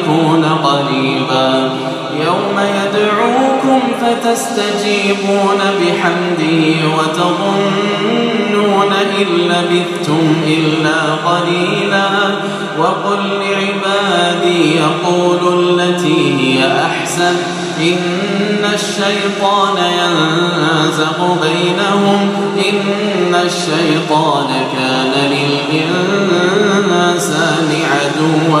يكون قريبا. يوم يدعوكم فتستجيبون بحمده وتظنون إن لبثتم إلا قليلا. وقل لعبادي يقولوا التي هي أحسن. إن الشيطان ينزغ بينهم. إن الشيطان كان للإنسان عدوا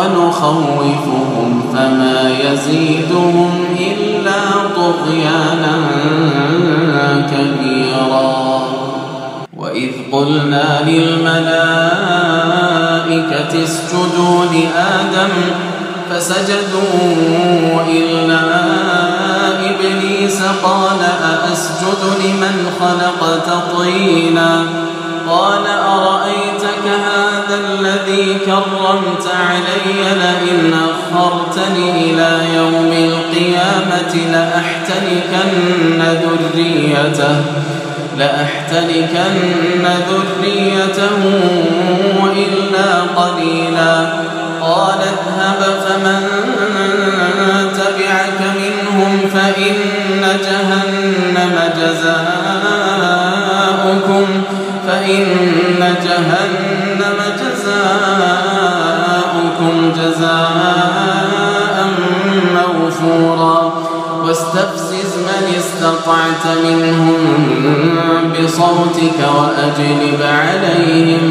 ونخوفهم فما يزيدهم إلا طغيانا كبيرا. وإذ قلنا للملائكة اسجدوا لآدم فسجدوا إلا إبليس قال أأسجد لمن خلقت طينا قال أرأيتك هذا الذي كرمت علي لئن أخرتني إلى يوم القيامة لأحتنكن ذريته لأحتنكن ذريته إلا قليلا. قال فإن جهنم جزاؤكم جزاء موفورا. واستفزز من استطعت منهم بصوتك وأجلب عليهم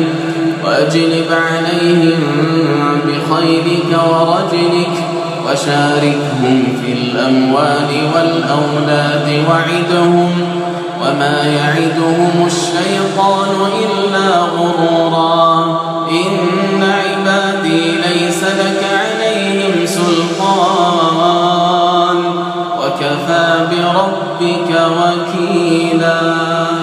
وأجلب عليهم بخيلك ورجلك وشاركهم في الأموال والأولاد وعدهم وما يعدهم الشيطان إلا غرورا. إن عبادي ليس لك عليهم سلطان. وكفى بربك وكيلاً.